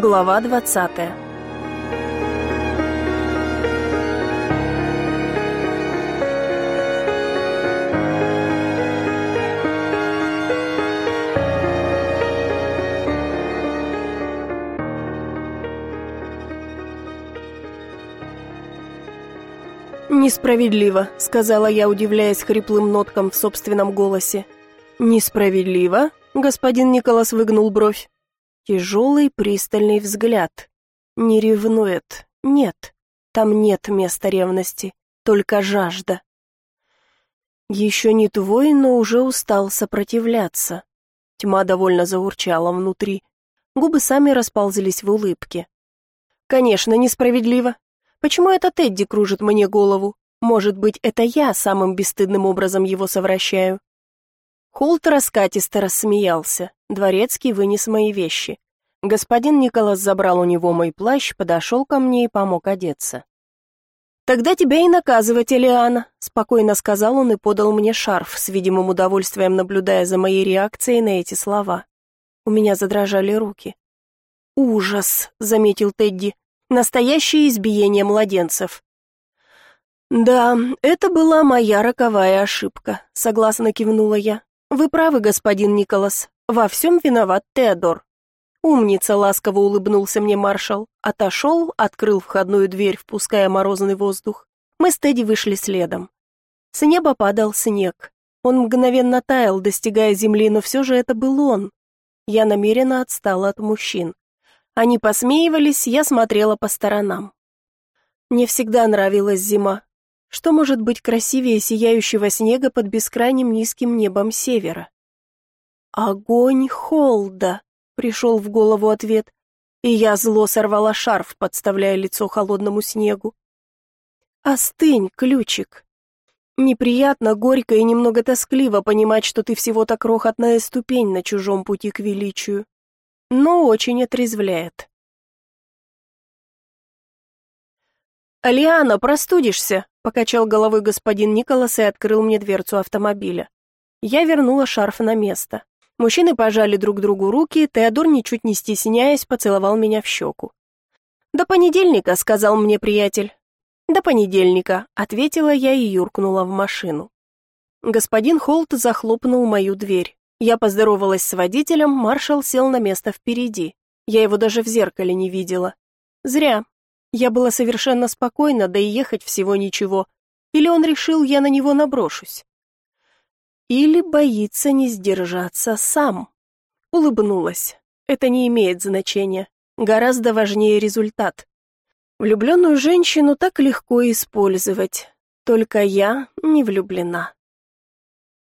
Глава двадцатая «Несправедливо», — сказала я, удивляясь хриплым ноткам в собственном голосе. «Несправедливо?» — господин Николас выгнул бровь. Тяжелый пристальный взгляд. Не ревнует. Нет. Там нет места ревности. Только жажда. Еще не твой, но уже устал сопротивляться. Тьма довольно заурчала внутри. Губы сами расползлись в улыбке. Конечно, несправедливо. Почему это Тедди кружит мне голову? Может быть, это я самым бесстыдным образом его совращаю? Холт раскатисто рассмеялся. Дворецкий вынес мои вещи. Господин Николас забрал у него мой плащ, подошел ко мне и помог одеться. «Тогда тебя и наказывать, Элиана», — спокойно сказал он и подал мне шарф, с видимым удовольствием наблюдая за моей реакцией на эти слова. У меня задрожали руки. «Ужас», — заметил Тедди, — «настоящее избиение младенцев». «Да, это была моя роковая ошибка», — согласно кивнула я. «Вы правы, господин Николас. Во всем виноват Теодор». «Умница!» — ласково улыбнулся мне маршал. Отошел, открыл входную дверь, впуская морозный воздух. Мы с Тедди вышли следом. С неба падал снег. Он мгновенно таял, достигая земли, но все же это был он. Я намеренно отстала от мужчин. Они посмеивались, я смотрела по сторонам. Мне всегда нравилась зима. Что может быть красивее сияющего снега под бескрайним низким небом севера? Огонь Холда, пришел в голову ответ, и я зло сорвала шарф, подставляя лицо холодному снегу. Остынь, ключик. Неприятно, горько и немного тоскливо понимать, что ты всего-то крохотная ступень на чужом пути к величию. Но очень отрезвляет. «Алиана, простудишься!» Покачал головой господин Николас и открыл мне дверцу автомобиля. Я вернула шарф на место. Мужчины пожали друг другу руки, Теодор, ничуть не стесняясь, поцеловал меня в щеку. «До понедельника», — сказал мне приятель. «До понедельника», — ответила я и юркнула в машину. Господин Холт захлопнул мою дверь. Я поздоровалась с водителем, маршал сел на место впереди. Я его даже в зеркале не видела. Зря. Я была совершенно спокойна, да и ехать всего ничего. Или он решил, я на него наброшусь. Или боится не сдержаться сам. Улыбнулась. Это не имеет значения. Гораздо важнее результат. Влюбленную женщину так легко использовать. Только я не влюблена.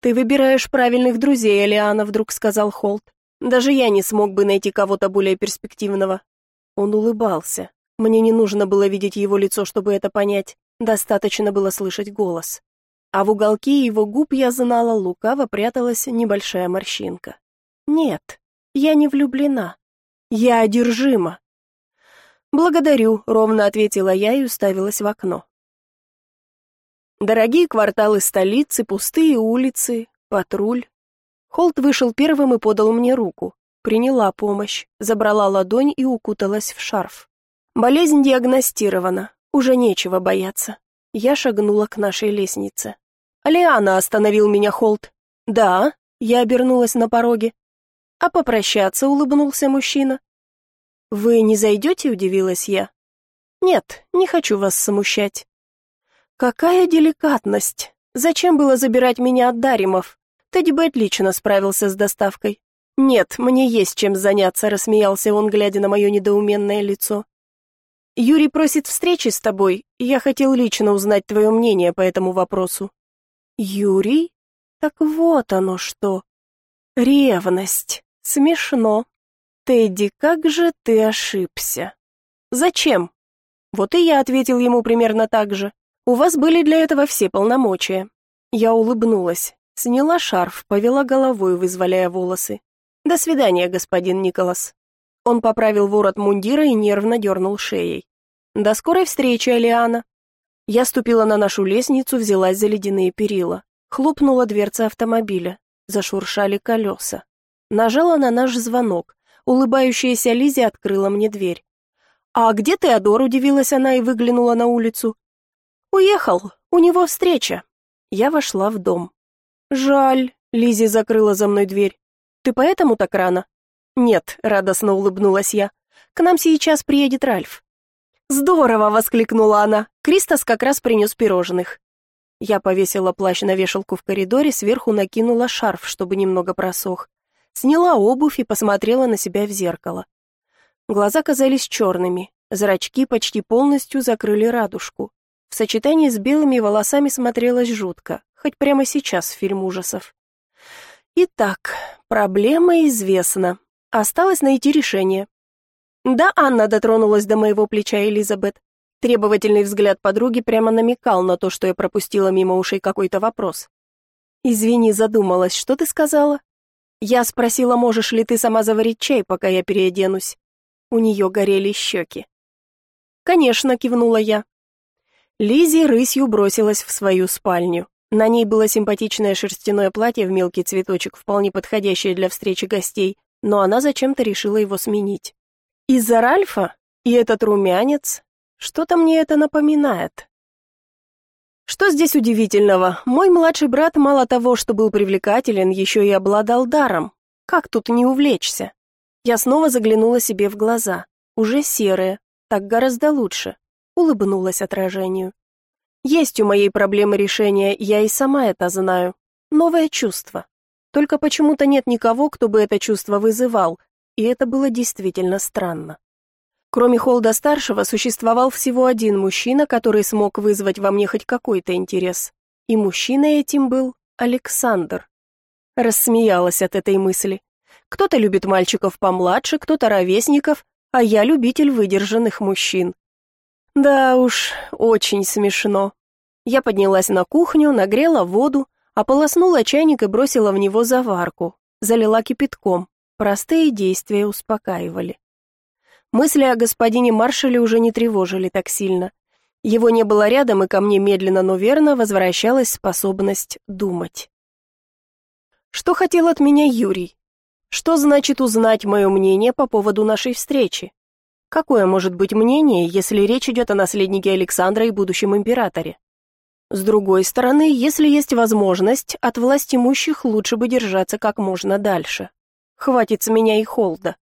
«Ты выбираешь правильных друзей, Алиана», — вдруг сказал Холт. «Даже я не смог бы найти кого-то более перспективного». Он улыбался. Мне не нужно было видеть его лицо, чтобы это понять, достаточно было слышать голос. А в уголке его губ я знала, лукаво пряталась небольшая морщинка. Нет, я не влюблена. Я одержима. «Благодарю», — ровно ответила я и уставилась в окно. Дорогие кварталы столицы, пустые улицы, патруль. Холт вышел первым и подал мне руку. Приняла помощь, забрала ладонь и укуталась в шарф. Болезнь диагностирована, уже нечего бояться. Я шагнула к нашей лестнице. «Алиана», — остановил меня Холт. «Да», — я обернулась на пороге. «А попрощаться?» — улыбнулся мужчина. «Вы не зайдете?» — удивилась я. «Нет, не хочу вас смущать». «Какая деликатность! Зачем было забирать меня от Даримов? Тедди бы отлично справился с доставкой». «Нет, мне есть чем заняться», — рассмеялся он, глядя на мое недоуменное лицо. Юрий просит встречи с тобой, я хотел лично узнать твое мнение по этому вопросу. Юрий? Так вот оно что. Ревность. Смешно. Тедди, как же ты ошибся. Зачем? Вот и я ответил ему примерно так же. У вас были для этого все полномочия. Я улыбнулась, сняла шарф, повела головой, вызволяя волосы. До свидания, господин Николас. Он поправил ворот мундира и нервно дернул шеей. «До скорой встречи, Алиана!» Я ступила на нашу лестницу, взялась за ледяные перила. Хлопнула дверца автомобиля. Зашуршали колеса. Нажала на наш звонок. улыбающаяся Лизи открыла мне дверь. «А где Теодор?» — удивилась она и выглянула на улицу. «Уехал, у него встреча». Я вошла в дом. «Жаль», — Лизи закрыла за мной дверь. «Ты поэтому так рано?» «Нет», — радостно улыбнулась я. «К нам сейчас приедет Ральф». «Здорово!» — воскликнула она. «Кристос как раз принес пирожных». Я повесила плащ на вешалку в коридоре, сверху накинула шарф, чтобы немного просох. Сняла обувь и посмотрела на себя в зеркало. Глаза казались черными, зрачки почти полностью закрыли радужку. В сочетании с белыми волосами смотрелось жутко, хоть прямо сейчас фильм ужасов. Итак, проблема известна. Осталось найти решение. Да, Анна дотронулась до моего плеча Элизабет. Требовательный взгляд подруги прямо намекал на то, что я пропустила мимо ушей какой-то вопрос. «Извини, задумалась, что ты сказала?» «Я спросила, можешь ли ты сама заварить чай, пока я переоденусь?» У нее горели щеки. «Конечно», — кивнула я. Лизи рысью бросилась в свою спальню. На ней было симпатичное шерстяное платье в мелкий цветочек, вполне подходящее для встречи гостей, но она зачем-то решила его сменить. Из-за Ральфа? И этот румянец? Что-то мне это напоминает. Что здесь удивительного? Мой младший брат мало того, что был привлекателен, еще и обладал даром. Как тут не увлечься? Я снова заглянула себе в глаза. Уже серые, так гораздо лучше. Улыбнулась отражению. Есть у моей проблемы решение, я и сама это знаю. Новое чувство. Только почему-то нет никого, кто бы это чувство вызывал, и это было действительно странно. Кроме Холда-старшего существовал всего один мужчина, который смог вызвать во мне хоть какой-то интерес. И мужчиной этим был Александр. Рассмеялась от этой мысли. Кто-то любит мальчиков помладше, кто-то ровесников, а я любитель выдержанных мужчин. Да уж, очень смешно. Я поднялась на кухню, нагрела воду, ополоснула чайник и бросила в него заварку, залила кипятком. Простые действия успокаивали. Мысли о господине маршале уже не тревожили так сильно. Его не было рядом, и ко мне медленно, но верно возвращалась способность думать. Что хотел от меня Юрий? Что значит узнать мое мнение по поводу нашей встречи? Какое может быть мнение, если речь идет о наследнике Александра и будущем императоре? С другой стороны, если есть возможность, от власть имущих лучше бы держаться как можно дальше. Хватит с меня и холда.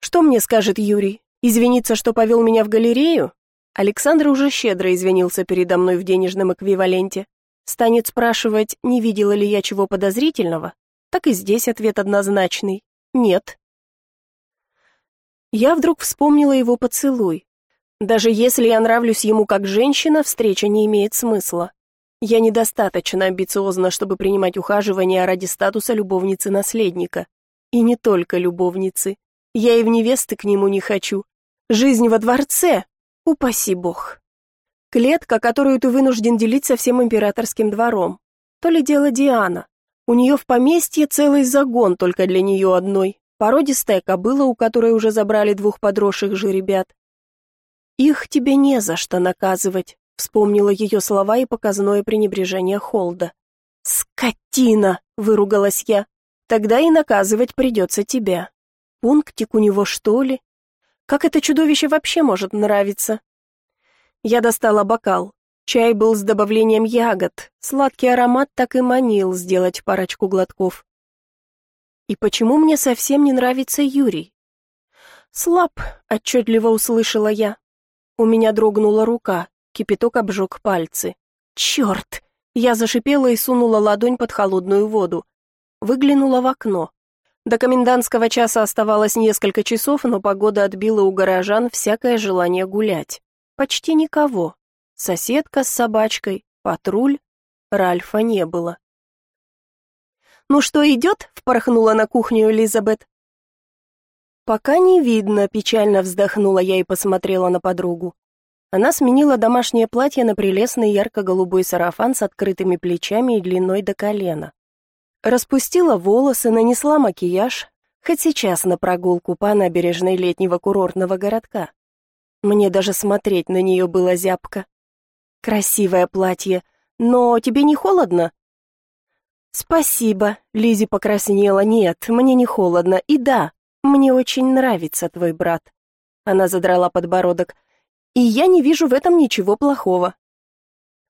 Что мне скажет Юрий? Извиниться, что повел меня в галерею? Александр уже щедро извинился передо мной в денежном эквиваленте. Станет спрашивать, не видела ли я чего подозрительного? Так и здесь ответ однозначный. Нет. Я вдруг вспомнила его поцелуй. Даже если я нравлюсь ему как женщина, встреча не имеет смысла. Я недостаточно амбициозна, чтобы принимать ухаживания ради статуса любовницы наследника. И не только любовницы. Я и в невесты к нему не хочу. Жизнь во дворце? Упаси бог. Клетка, которую ты вынужден делить со всем императорским двором. То ли дело Диана. У нее в поместье целый загон только для нее одной. Породистая кобыла, у которой уже забрали двух подросших жеребят. Их тебе не за что наказывать, вспомнила ее слова и показное пренебрежение Холда. «Скотина!» — выругалась я. «Тогда и наказывать придется тебя. Пунктик у него, что ли? Как это чудовище вообще может нравиться? Я достала бокал. Чай был с добавлением ягод. Сладкий аромат так и манил сделать парочку глотков. И почему мне совсем не нравится Юрий? Слаб, отчетливо услышала я. У меня дрогнула рука, кипяток обжег пальцы. Черт! Я зашипела и сунула ладонь под холодную воду. Выглянула в окно. До комендантского часа оставалось несколько часов, но погода отбила у горожан всякое желание гулять. Почти никого. Соседка с собачкой, патруль, Ральфа не было. «Ну что, идет?» — впорхнула на кухню Элизабет. «Пока не видно», — печально вздохнула я и посмотрела на подругу. Она сменила домашнее платье на прелестный ярко-голубой сарафан с открытыми плечами и длиной до колена. Распустила волосы, нанесла макияж, хоть сейчас на прогулку по набережной летнего курортного городка. Мне даже смотреть на нее было зябко. Красивое платье, но тебе не холодно? Спасибо, Лизи покраснела. Нет, мне не холодно. И да, Мне очень нравится твой брат». Она задрала подбородок. «И я не вижу в этом ничего плохого».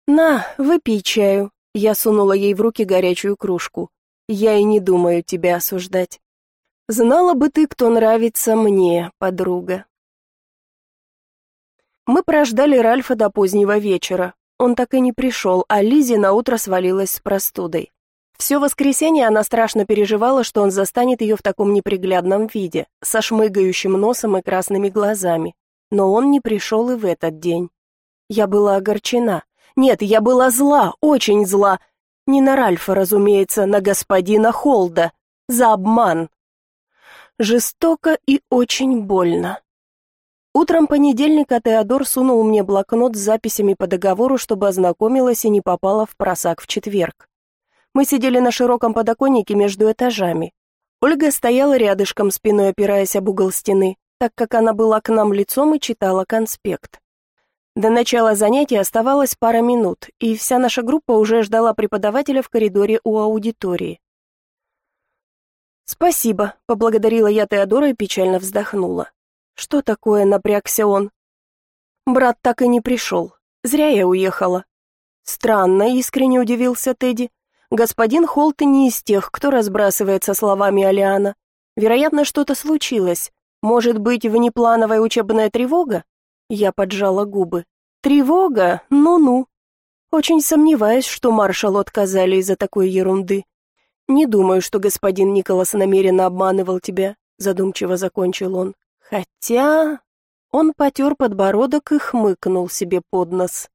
«На, выпей чаю». Я сунула ей в руки горячую кружку. «Я и не думаю тебя осуждать. Знала бы ты, кто нравится мне, подруга». Мы прождали Ральфа до позднего вечера. Он так и не пришел, а Лизе наутро свалилась с простудой. Все воскресенье она страшно переживала, что он застанет ее в таком неприглядном виде, со шмыгающим носом и красными глазами. Но он не пришел и в этот день. Я была огорчена. Нет, я была зла, очень зла. Не на Ральфа, разумеется, на господина Холда. За обман. Жестоко и очень больно. Утром понедельника Теодор сунул мне блокнот с записями по договору, чтобы ознакомилась и не попала в просак в четверг. Мы сидели на широком подоконнике между этажами. Ольга стояла рядышком, спиной опираясь об угол стены, так как она была к нам лицом и читала конспект. До начала занятия оставалось пара минут, и вся наша группа уже ждала преподавателя в коридоре у аудитории. «Спасибо», — поблагодарила я Теодора и печально вздохнула. «Что такое?» — напрягся он. «Брат так и не пришел. Зря я уехала». «Странно», — искренне удивился Тедди. Господин Холт не из тех, кто разбрасывается словами Алиана. Вероятно, что-то случилось. Может быть, внеплановая учебная тревога? Я поджала губы. Тревога? Ну-ну. Очень сомневаюсь, что маршалу отказали из-за такой ерунды. Не думаю, что господин Николас намеренно обманывал тебя, задумчиво закончил он. Хотя... Он потер подбородок и хмыкнул себе под нос.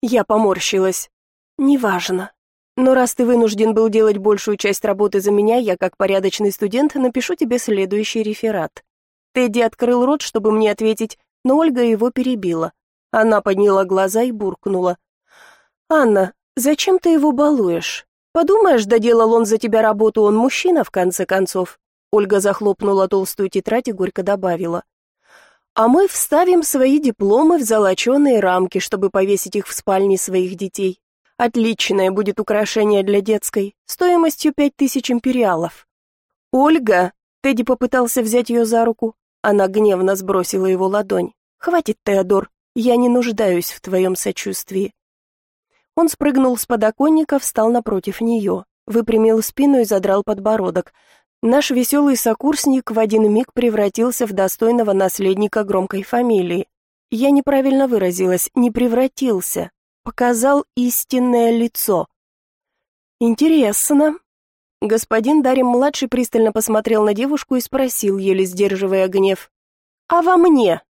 Я поморщилась. Неважно. Но раз ты вынужден был делать большую часть работы за меня, я, как порядочный студент, напишу тебе следующий реферат. Тедди открыл рот, чтобы мне ответить, но Ольга его перебила. Она подняла глаза и буркнула. «Анна, зачем ты его балуешь? Подумаешь, доделал он за тебя работу, он мужчина, в конце концов». Ольга захлопнула толстую тетрадь и горько добавила. «А мы вставим свои дипломы в золоченые рамки, чтобы повесить их в спальне своих детей. Отличное будет украшение для детской, стоимостью пять тысяч империалов. Ольга, Тедди попытался взять ее за руку. Она гневно сбросила его ладонь. Хватит, Теодор, я не нуждаюсь в твоем сочувствии. Он спрыгнул с подоконника, встал напротив нее, выпрямил спину и задрал подбородок. Наш веселый сокурсник в один миг превратился в достойного наследника громкой фамилии. Я неправильно выразилась, не превратился, показал истинное лицо. Интересно. Господин Дарим-младший пристально посмотрел на девушку и спросил, еле сдерживая гнев. «А во мне?»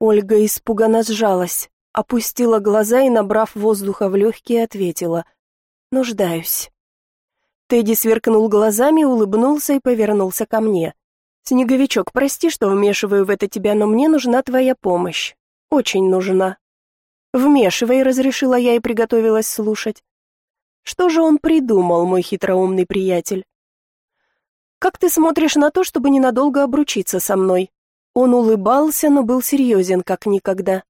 Ольга испуганно сжалась, опустила глаза и, набрав воздуха в легкие, ответила. «Нуждаюсь». Тедди сверкнул глазами, улыбнулся и повернулся ко мне. «Снеговичок, прости, что вмешиваю в это тебя, но мне нужна твоя помощь. Очень нужна. «Вмешивай», — разрешила я и приготовилась слушать. Что же он придумал, мой хитроумный приятель? «Как ты смотришь на то, чтобы ненадолго обручиться со мной?» Он улыбался, но был серьезен, как никогда.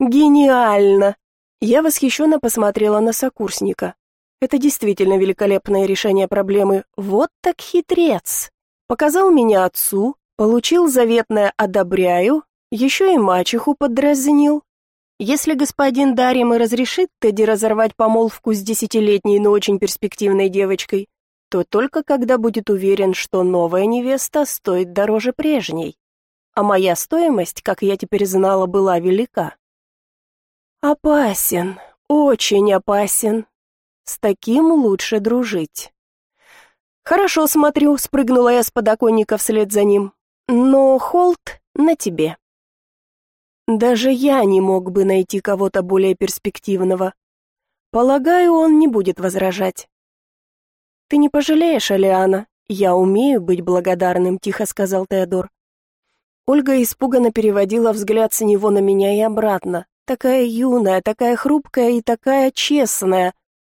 «Гениально!» Я восхищенно посмотрела на сокурсника. Это действительно великолепное решение проблемы. Вот так хитрец. Показал меня отцу, получил заветное «одобряю», еще и мачеху подразнил. Если господин Дарим и разрешит Тедди разорвать помолвку с десятилетней, но очень перспективной девочкой, то только когда будет уверен, что новая невеста стоит дороже прежней. А моя стоимость, как я теперь знала, была велика. Опасен, очень опасен. С таким лучше дружить. Хорошо смотрю, спрыгнула я с подоконника вслед за ним. Но холд на тебе. Даже я не мог бы найти кого-то более перспективного. Полагаю, он не будет возражать. Ты не пожалеешь, Алиана. Я умею быть благодарным, тихо сказал Теодор. Ольга испуганно переводила взгляд с него на меня и обратно. Такая юная, такая хрупкая и такая честная.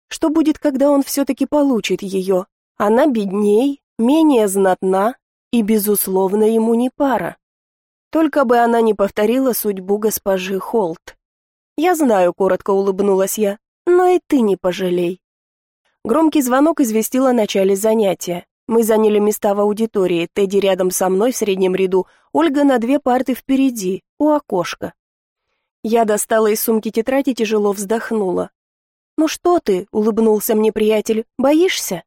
Что будет, когда он все-таки получит ее? Она бедней, менее знатна и, безусловно, ему не пара. Только бы она не повторила судьбу госпожи Холт. «Я знаю», — коротко улыбнулась я, — «но и ты не пожалей». Громкий звонок известил о начале занятия. Мы заняли места в аудитории, Тедди рядом со мной в среднем ряду, Ольга на две парты впереди, у окошка. Я достала из сумки тетрадь и тяжело вздохнула. «Ну что ты?» — улыбнулся мне приятель. «Боишься?»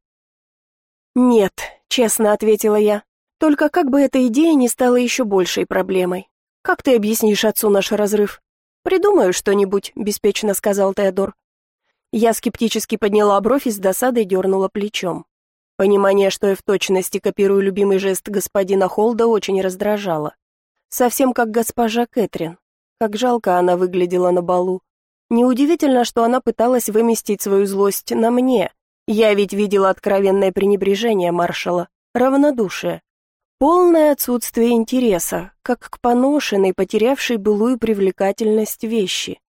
«Нет», — честно ответила я. «Только как бы эта идея не стала еще большей проблемой. Как ты объяснишь отцу наш разрыв?» «Придумаю что-нибудь», — беспечно сказал Теодор. Я скептически подняла бровь и с досадой дернула плечом. Понимание, что я в точности копирую любимый жест господина Холда, очень раздражало. Совсем как госпожа Кэтрин. Как жалко она выглядела на балу. Неудивительно, что она пыталась выместить свою злость на мне. Я ведь видела откровенное пренебрежение маршала, равнодушие. Полное отсутствие интереса, как к поношенной, потерявшей былую привлекательность вещи.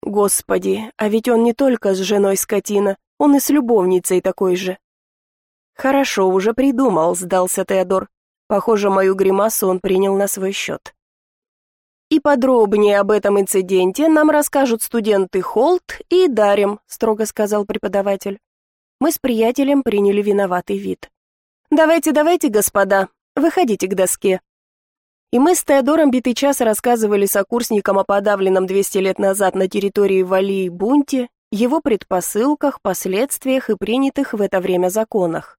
Господи, а ведь он не только с женой скотина, он и с любовницей такой же. «Хорошо, уже придумал», — сдался Теодор. Похоже, мою гримасу он принял на свой счет. «И подробнее об этом инциденте нам расскажут студенты Холт и Дарем», — строго сказал преподаватель. Мы с приятелем приняли виноватый вид. «Давайте, давайте, господа, выходите к доске». И мы с Теодором битый час рассказывали сокурсникам о подавленном 200 лет назад на территории Валии бунте, его предпосылках, последствиях и принятых в это время законах.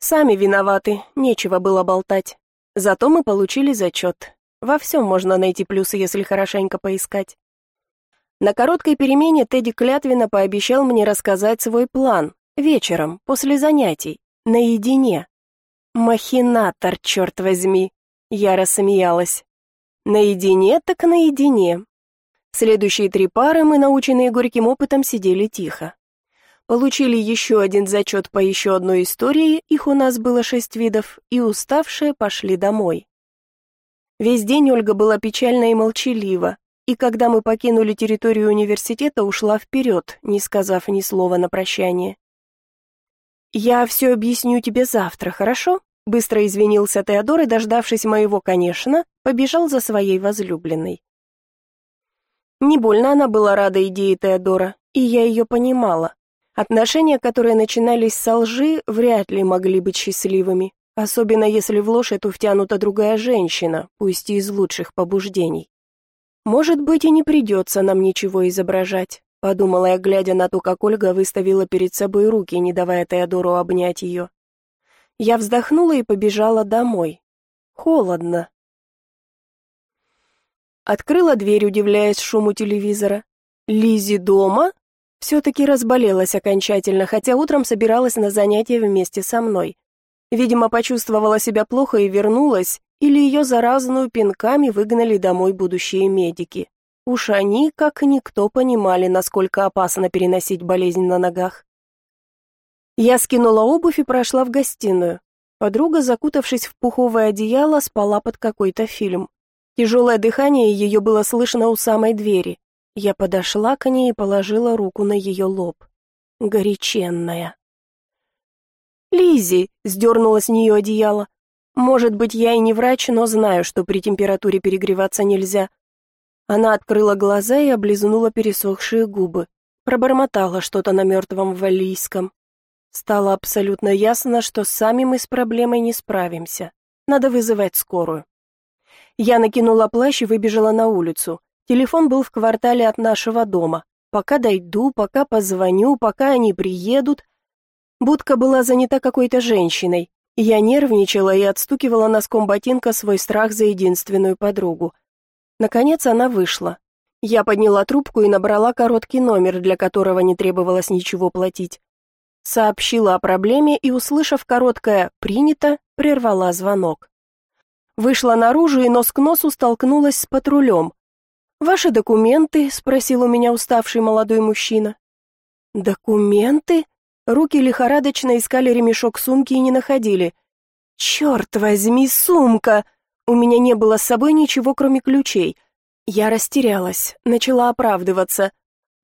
Сами виноваты, нечего было болтать. Зато мы получили зачет. Во всем можно найти плюсы, если хорошенько поискать. На короткой перемене Тедди клятвенно пообещал мне рассказать свой план. Вечером, после занятий, наедине. Махинатор, черт возьми. Я рассмеялась. Наедине так наедине. Следующие три пары мы, наученные горьким опытом, сидели тихо получили еще один зачет по еще одной истории, их у нас было шесть видов, и уставшие пошли домой. Весь день Ольга была печальна и молчалива, и когда мы покинули территорию университета, ушла вперед, не сказав ни слова на прощание. «Я все объясню тебе завтра, хорошо?» Быстро извинился Теодор и, дождавшись моего, конечно, побежал за своей возлюбленной. Не больно она была рада идее Теодора, и я ее понимала. Отношения, которые начинались со лжи, вряд ли могли быть счастливыми, особенно если в ложь эту втянута другая женщина, пусть и из лучших побуждений. Может быть, и не придется нам ничего изображать, подумала я, глядя на то, как Ольга выставила перед собой руки, не давая Теодору обнять ее. Я вздохнула и побежала домой. Холодно. Открыла дверь, удивляясь шуму телевизора. Лизи дома? Все-таки разболелась окончательно, хотя утром собиралась на занятия вместе со мной. Видимо, почувствовала себя плохо и вернулась, или ее заразную пинками выгнали домой будущие медики. Уж они, как никто, понимали, насколько опасно переносить болезнь на ногах. Я скинула обувь и прошла в гостиную. Подруга, закутавшись в пуховое одеяло, спала под какой-то фильм. Тяжелое дыхание ее было слышно у самой двери. Я подошла к ней и положила руку на ее лоб. Горяченная. Лизи сдернула с нее одеяло. Может быть, я и не врач, но знаю, что при температуре перегреваться нельзя. Она открыла глаза и облизнула пересохшие губы. Пробормотала что-то на мертвом валлийском. Стало абсолютно ясно, что сами мы с проблемой не справимся. Надо вызывать скорую. Я накинула плащ и выбежала на улицу. Телефон был в квартале от нашего дома. Пока дойду, пока позвоню, пока они приедут. Будка была занята какой-то женщиной. Я нервничала и отстукивала носком ботинка свой страх за единственную подругу. Наконец она вышла. Я подняла трубку и набрала короткий номер, для которого не требовалось ничего платить. Сообщила о проблеме и, услышав короткое «принято», прервала звонок. Вышла наружу и нос к носу столкнулась с патрулем. «Ваши документы?» — спросил у меня уставший молодой мужчина. «Документы?» Руки лихорадочно искали ремешок сумки и не находили. «Черт возьми, сумка!» У меня не было с собой ничего, кроме ключей. Я растерялась, начала оправдываться.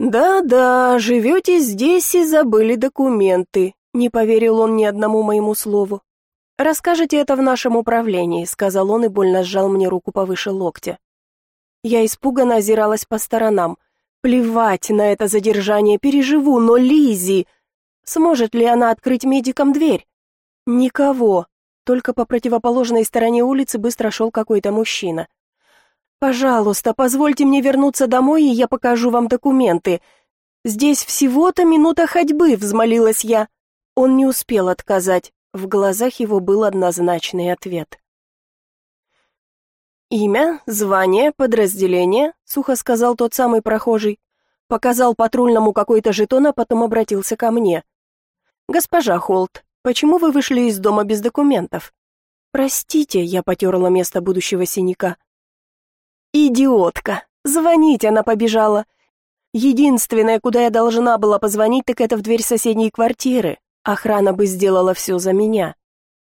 «Да-да, живете здесь и забыли документы», — не поверил он ни одному моему слову. «Расскажите это в нашем управлении», — сказал он и больно сжал мне руку повыше локтя. Я испуганно озиралась по сторонам. Плевать на это задержание, переживу, но Лизи... Сможет ли она открыть медикам дверь? Никого. Только по противоположной стороне улицы быстро шел какой-то мужчина. «Пожалуйста, позвольте мне вернуться домой, и я покажу вам документы. Здесь всего-то минута ходьбы», — взмолилась я. Он не успел отказать. В глазах его был однозначный ответ. «Имя, звание, подразделение», — сухо сказал тот самый прохожий. Показал патрульному какой-то жетон, а потом обратился ко мне. «Госпожа Холт, почему вы вышли из дома без документов?» «Простите», — я потерла место будущего синяка. «Идиотка! Звонить она побежала. Единственное, куда я должна была позвонить, так это в дверь соседней квартиры. Охрана бы сделала все за меня».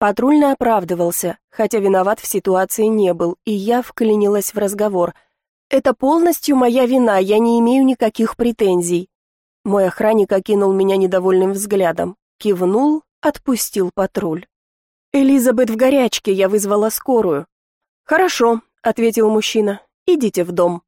Патрульный оправдывался, хотя виноват в ситуации не был, и я вклинилась в разговор — это полностью моя вина, я не имею никаких претензий. Мой охранник окинул меня недовольным взглядом, кивнул, отпустил патруль. Элизабет в горячке, я вызвала скорую. Хорошо, ответил мужчина. Идите в дом.